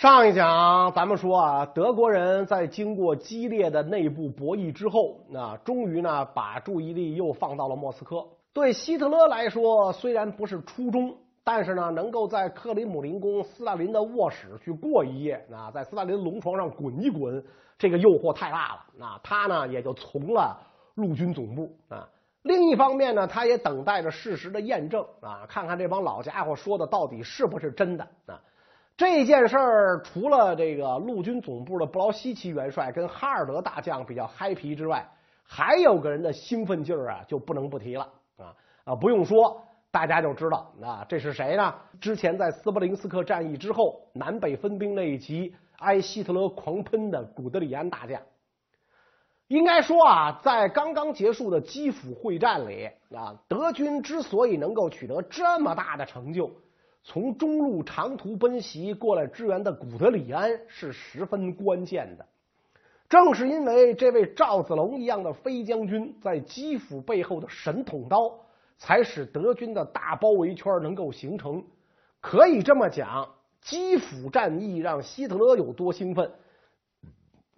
上一讲咱们说啊，德国人在经过激烈的内部博弈之后，那终于呢把注意力又放到了莫斯科。对希特勒来说，虽然不是初衷，但是呢，能够在克里姆林宫斯大林的卧室去过一夜，那在斯大林龙床上滚一滚，这个诱惑太大了。那他呢也就从了陆军总部啊。另一方面呢，他也等待着事实的验证啊，看看这帮老家伙说的到底是不是真的啊。这件事儿除了这个陆军总部的布劳希奇元帅跟哈尔德大将比较嗨皮之外，还有个人的兴奋劲儿啊，就不能不提了啊啊，不用说。大家就知道啊，这是谁呢？之前在斯伯林斯克战役之后，南北分兵那一集挨希特勒狂喷的古德里安大将。应该说啊，在刚刚结束的基辅会战里啊，德军之所以能够取得这么大的成就，从中路长途奔袭过来支援的古德里安是十分关键的。正是因为这位赵子龙一样的飞将军在基辅背后的神捅刀。才使德军的大包围圈能够形成。可以这么讲，基辅战役让希特勒有多兴奋，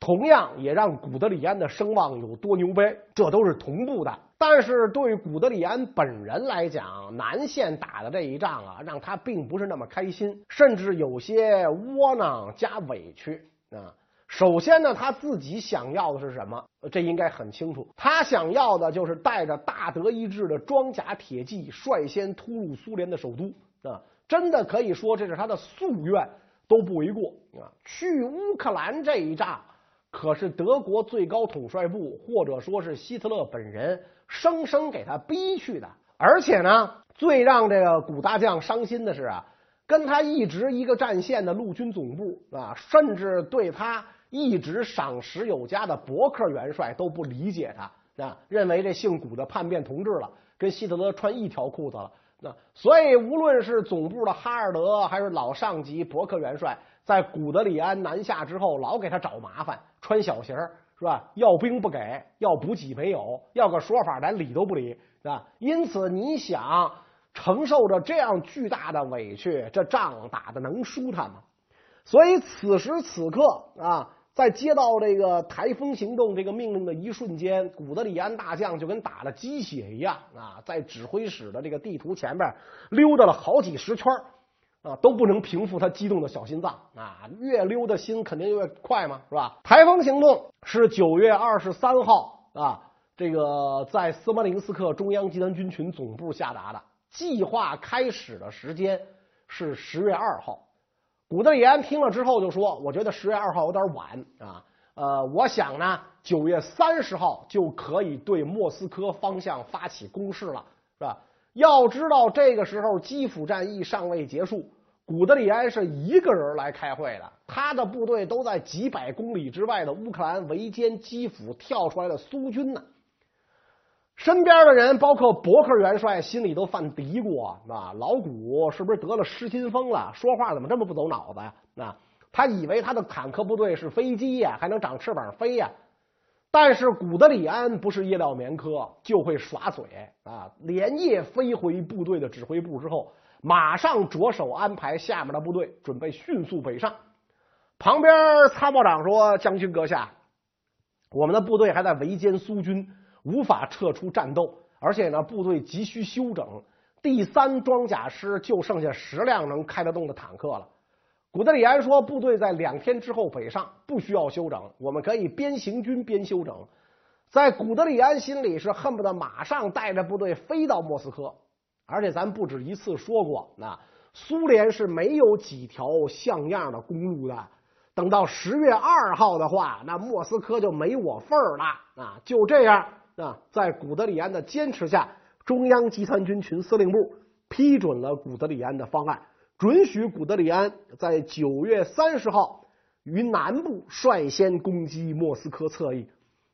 同样也让古德里安的声望有多牛掰，这都是同步的。但是对古德里安本人来讲，南线打的这一仗啊，让他并不是那么开心，甚至有些窝囊加委屈啊。首先呢，他自己想要的是什么？这应该很清楚。他想要的就是带着大德意志的装甲铁骑，率先突入苏联的首都啊！真的可以说这是他的夙愿都不为过啊！去乌克兰这一仗，可是德国最高统帅部或者说是希特勒本人生生给他逼去的。而且呢，最让这个古大将伤心的是啊，跟他一直一个战线的陆军总部啊，甚至对他。一直赏识有加的伯克元帅都不理解他啊，认为这姓古的叛变同志了，跟希特勒穿一条裤子了。那所以无论是总部的哈尔德，还是老上级伯克元帅，在古德里安南下之后，老给他找麻烦，穿小鞋是吧？要兵不给，要补给没有，要个说法咱理都不理，是吧？因此你想承受着这样巨大的委屈，这仗打的能舒坦吗？所以此时此刻啊。在接到这个台风行动这个命令的一瞬间，古德里安大将就跟打了鸡血一样啊，在指挥使的这个地图前面溜达了好几十圈啊，都不能平复他激动的小心脏啊，越溜的心肯定越快嘛，是吧？台风行动是九月二十三号啊，这个在斯摩林斯克中央集团军群总部下达的，计划开始的时间是十月二号。古德里安听了之后就说：“我觉得十月二号有点晚啊，呃，我想呢，九月三十号就可以对莫斯科方向发起攻势了，是吧？要知道这个时候基辅战役尚未结束，古德里安是一个人来开会的，他的部队都在几百公里之外的乌克兰围歼基辅跳出来的苏军呢。”身边的人，包括伯克元帅，心里都犯嘀咕啊！老古是不是得了失心疯了？说话怎么这么不走脑子呀？啊，他以为他的坦克部队是飞机呀，还能长翅膀飞呀？但是古德里安不是叶料棉科，就会耍嘴啊！连夜飞回部队的指挥部之后，马上着手安排下面的部队准备迅速北上。旁边参谋长说：“将军阁下，我们的部队还在围歼苏军。”无法撤出战斗，而且呢，部队急需休整。第三装甲师就剩下十辆能开得动的坦克了。古德里安说，部队在两天之后北上，不需要休整，我们可以边行军边休整。在古德里安心里是恨不得马上带着部队飞到莫斯科。而且咱不止一次说过，那苏联是没有几条像样的公路的。等到十月二号的话，那莫斯科就没我份儿了啊！就这样。啊，在古德里安的坚持下，中央集团军群司令部批准了古德里安的方案，准许古德里安在九月三十号于南部率先攻击莫斯科侧翼，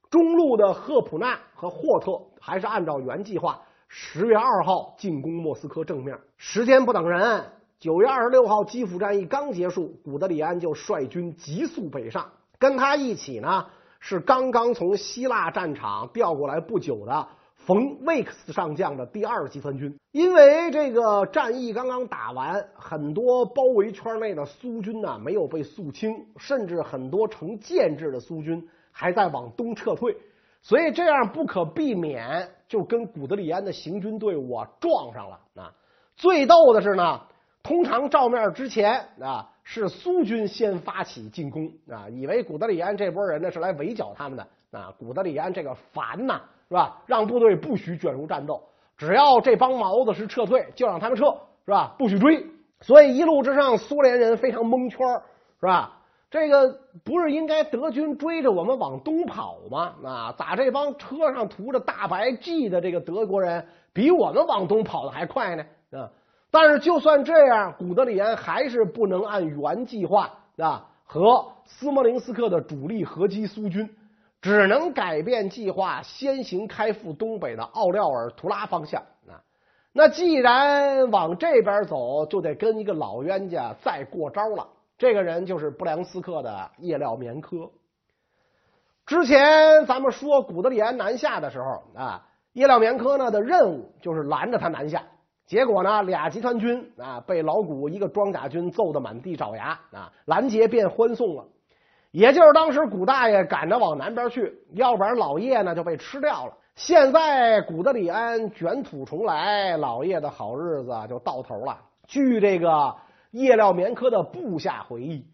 中路的赫普纳和霍特还是按照原计划，十月二号进攻莫斯科正面。时间不等人，九月二十六号基辅战役刚结束，古德里安就率军急速北上，跟他一起呢。是刚刚从希腊战场调过来不久的冯魏克斯上将的第二集团军。因为这个战役刚刚打完，很多包围圈内的苏军呢没有被肃清，甚至很多成建制的苏军还在往东撤退，所以这样不可避免就跟古德里安的行军队伍撞上了啊。最逗的是呢，通常照面之前啊。是苏军先发起进攻啊，以为古德里安这波人呢是来围剿他们的啊。古德里安这个烦呐，是吧？让部队不许卷入战斗，只要这帮毛子是撤退，就让他们撤，是吧？不许追。所以一路之上，苏联人非常蒙圈，是吧？这个不是应该德军追着我们往东跑吗？啊，咋这帮车上涂着大白 G 的这个德国人比我们往东跑的还快呢？啊？但是就算这样，古德里安还是不能按原计划啊和斯摩棱斯克的主力合击苏军，只能改变计划，先行开赴东北的奥廖尔图拉方向啊。那既然往这边走，就得跟一个老冤家再过招了。这个人就是布良斯克的叶廖棉科。之前咱们说古德里安南下的时候啊，叶廖棉科呢的任务就是拦着他南下。结果呢，俩集团军啊被老古一个装甲军揍得满地找牙啊，拦截变欢送了。也就是当时古大爷赶着往南边去，要不然老叶呢就被吃掉了。现在古德里安卷土重来，老叶的好日子就到头了。据这个叶廖棉科的部下回忆，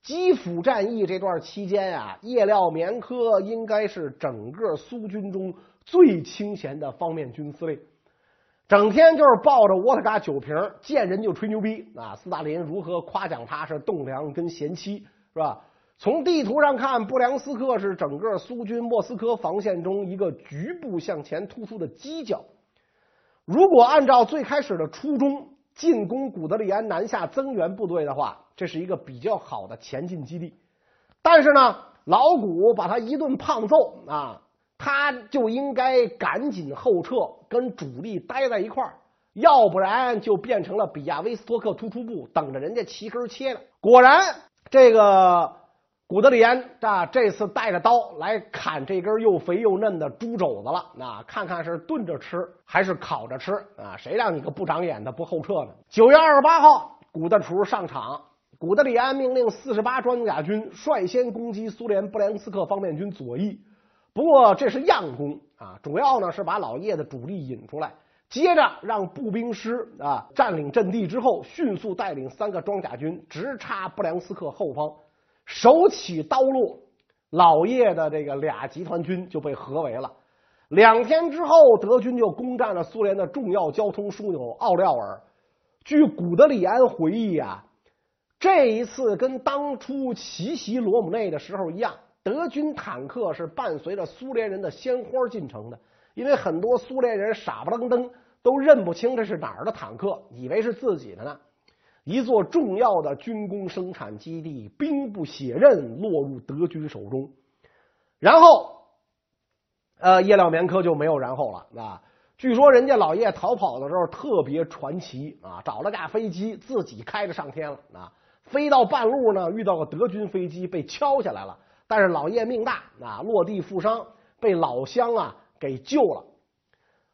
基辅战役这段期间啊，叶廖棉科应该是整个苏军中最清闲的方面军司令。整天就是抱着沃特嘎酒瓶，见人就吹牛逼啊！斯大林如何夸奖他是栋梁跟贤妻，是吧？从地图上看，布良斯克是整个苏军莫斯科防线中一个局部向前突出的犄角。如果按照最开始的初衷进攻古德里安南下增援部队的话，这是一个比较好的前进基地。但是呢，老古把他一顿胖揍啊！他就应该赶紧后撤，跟主力待在一块儿，要不然就变成了比亚威斯托克突出部，等着人家齐根切了。果然，这个古德里安啊，这次带着刀来砍这根又肥又嫩的猪肘子了。啊看看是炖着吃还是烤着吃啊？谁让你个不长眼的不后撤呢？九月二十八号，古德厨上场，古德里安命令四十八装甲军率先攻击苏联布良斯克方面军左翼。不过这是佯攻啊，主要呢是把老叶的主力引出来，接着让步兵师啊占领阵地之后，迅速带领三个装甲军直插布良斯克后方，手起刀落，老叶的这个俩集团军就被合围了。两天之后，德军就攻占了苏联的重要交通枢纽奥廖尔。据古德里安回忆啊，这一次跟当初奇袭罗姆内的时候一样。德军坦克是伴随着苏联人的鲜花进城的，因为很多苏联人傻不愣登都认不清这是哪儿的坦克，以为是自己的呢。一座重要的军工生产基地兵不血刃落入德军手中，然后，呃，叶廖棉科就没有然后了啊。据说人家老叶逃跑的时候特别传奇啊，找了架飞机自己开着上天了啊，飞到半路呢遇到个德军飞机被敲下来了。但是老叶命大啊，落地负伤，被老乡啊给救了。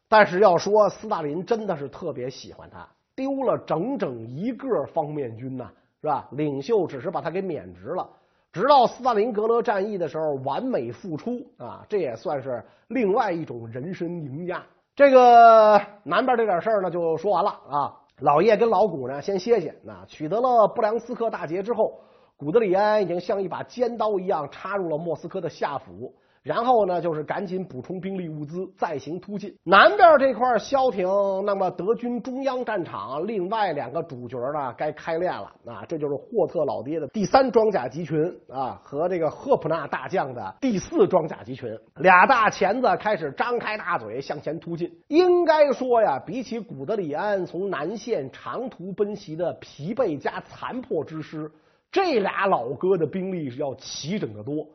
但是要说斯大林真的是特别喜欢他，丢了整整一个方面军呐，是吧？领袖只是把他给免职了，直到斯大林格勒战役的时候完美复出啊，这也算是另外一种人生赢家。这个南边这点事儿呢，就说完了啊。老叶跟老古呢先歇歇，那取得了布良斯克大捷之后。古德里安已经像一把尖刀一样插入了莫斯科的下府，然后呢，就是赶紧补充兵力物资，再行突进。南边这块消停，那么德军中央战场另外两个主角呢，该开练了啊！这就是霍特老爹的第三装甲集群啊，和这个赫普纳大将的第四装甲集群，俩大钳子开始张开大嘴向前突进。应该说呀，比起古德里安从南线长途奔袭的疲惫加残破之师。这俩老哥的兵力是要齐整的多，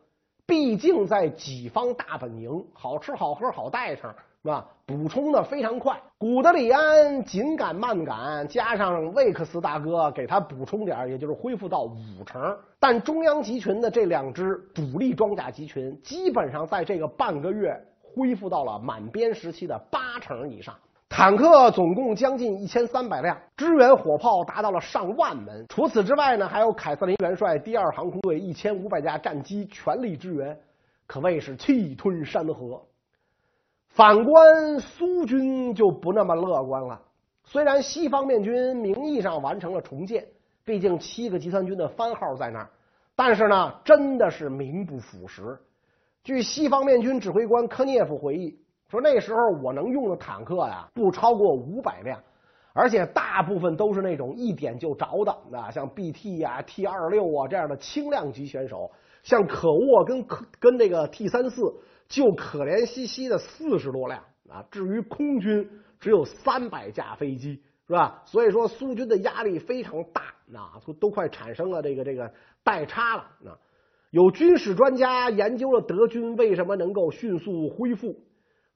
毕竟在己方大本营，好吃好喝好带上，是吧？补充的非常快。古德里安紧赶慢赶，加上魏克斯大哥给他补充点，也就是恢复到五成。但中央集群的这两支主力装甲集群，基本上在这个半个月恢复到了满编时期的八成以上。坦克总共将近一千三百辆，支援火炮达到了上万门。除此之外呢，还有凯瑟琳元帅第二航空队一千五百架战机全力支援，可谓是气吞山河。反观苏军就不那么乐观了。虽然西方面军名义上完成了重建，毕竟七个集团军的番号在那儿，但是呢，真的是名不副实。据西方面军指挥官科涅夫回忆说，那时候我能用的坦克呀，不超过五百辆，而且大部分都是那种一点就着的，啊，像 BT 呀、T 二六啊这样的轻量级选手，像可沃跟可跟那个 T 三四就可怜兮兮的四十多辆啊。至于空军。只有三百架飞机，是吧？所以说苏军的压力非常大，啊，都都快产生了这个这个代差了。啊，有军事专家研究了德军为什么能够迅速恢复，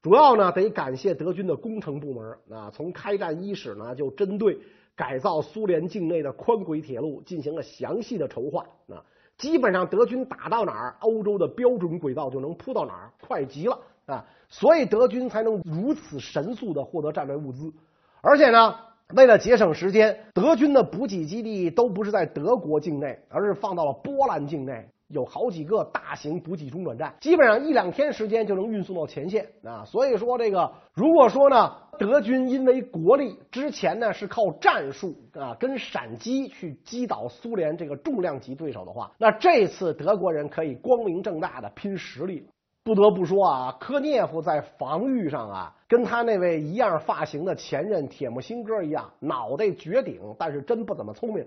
主要呢得感谢德军的工程部门。啊，从开战伊始呢，就针对改造苏联境内的宽轨铁路进行了详细的筹划。啊，基本上德军打到哪儿，欧洲的标准轨道就能铺到哪儿，快极了。啊，所以德军才能如此神速的获得战略物资，而且呢，为了节省时间，德军的补给基地都不是在德国境内，而是放到了波兰境内，有好几个大型补给中转站，基本上一两天时间就能运送到前线啊。所以说，这个如果说呢，德军因为国力之前呢是靠战术啊跟闪击去击倒苏联这个重量级对手的话，那这次德国人可以光明正大的拼实力了。不得不说啊，科涅夫在防御上啊，跟他那位一样发型的前任铁木辛哥一样，脑袋绝顶，但是真不怎么聪明。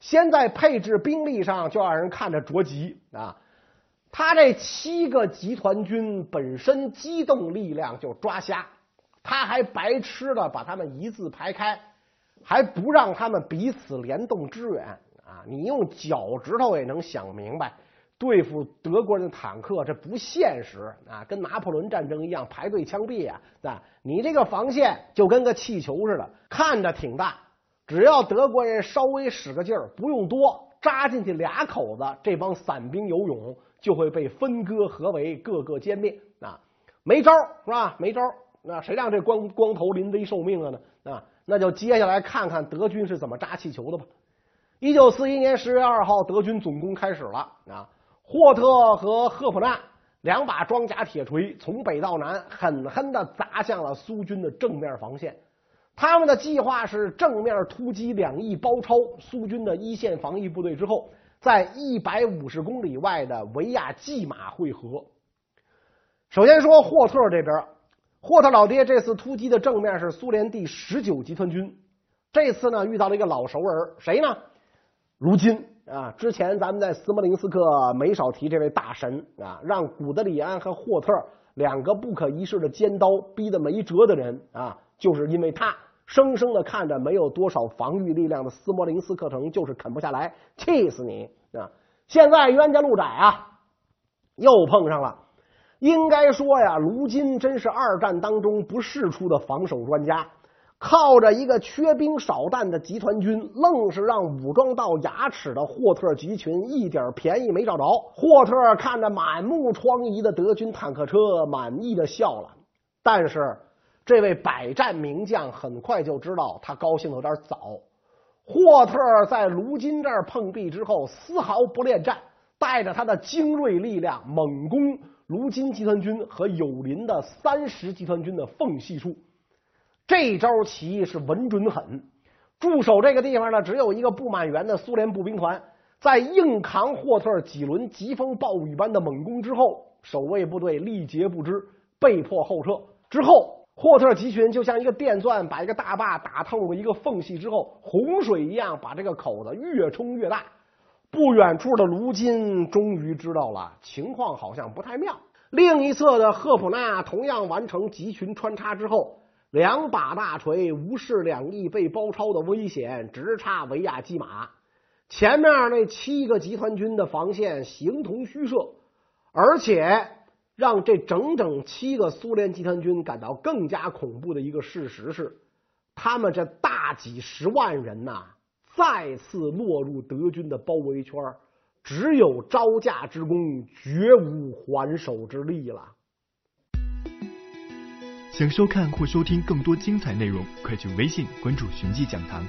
先在配置兵力上就让人看着着急啊。他这七个集团军本身机动力量就抓瞎，他还白痴的把他们一字排开，还不让他们彼此联动支援啊！你用脚趾头也能想明白。对付德国人的坦克，这不现实啊！跟拿破仑战争一样，排队枪毙啊！啊，你这个防线就跟个气球似的，看着挺大，只要德国人稍微使个劲儿，不用多，扎进去俩口子，这帮散兵游勇就会被分割合围，个个歼灭啊！没招是吧？没招，那谁让这光光头临危受命了呢？啊，那就接下来看看德军是怎么扎气球的吧。一九四一年十月二号，德军总攻开始了啊！霍特和赫普纳两把装甲铁锤从北到南狠狠的砸向了苏军的正面防线。他们的计划是正面突击两翼包抄苏军的一线防御部队之后，在一百五十公里外的维亚季马会合。首先说霍特这边，霍特老爹这次突击的正面是苏联第十九集团军。这次呢遇到了一个老熟人，谁呢？如今。啊，之前咱们在斯摩林斯克没少提这位大神啊，让古德里安和霍特两个不可一世的尖刀逼得没辙的人啊，就是因为他生生的看着没有多少防御力量的斯摩林斯克城就是啃不下来，气死你啊！现在冤家路窄啊，又碰上了。应该说呀，卢金真是二战当中不世出的防守专家。靠着一个缺兵少弹的集团军，愣是让武装到牙齿的霍特集群一点便宜没找着。霍特看着满目疮痍的德军坦克车，满意的笑了。但是，这位百战名将很快就知道他高兴的有点早。霍特在卢金这儿碰壁之后，丝毫不恋战，带着他的精锐力量猛攻卢金集团军和友邻的三十集团军的缝隙处。这招棋是稳准狠，驻守这个地方呢，只有一个不满员的苏联步兵团，在硬扛霍特几轮疾风暴雨般的猛攻之后，守卫部队力竭不支，被迫后撤。之后，霍特集群就像一个电钻把一个大坝打透了一个缝隙之后，洪水一样把这个口子越冲越大。不远处的卢金终于知道了情况好像不太妙。另一侧的赫普纳同样完成集群穿插之后。两把大锤无视两翼被包抄的危险，直插维亚基马。前面那七个集团军的防线形同虚设，而且让这整整七个苏联集团军感到更加恐怖的一个事实是，他们这大几十万人呐，再次落入德军的包围圈，只有招架之功，绝无还手之力了。想收看或收听更多精彩内容，快去微信关注“寻迹讲堂”。